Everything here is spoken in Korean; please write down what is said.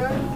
네.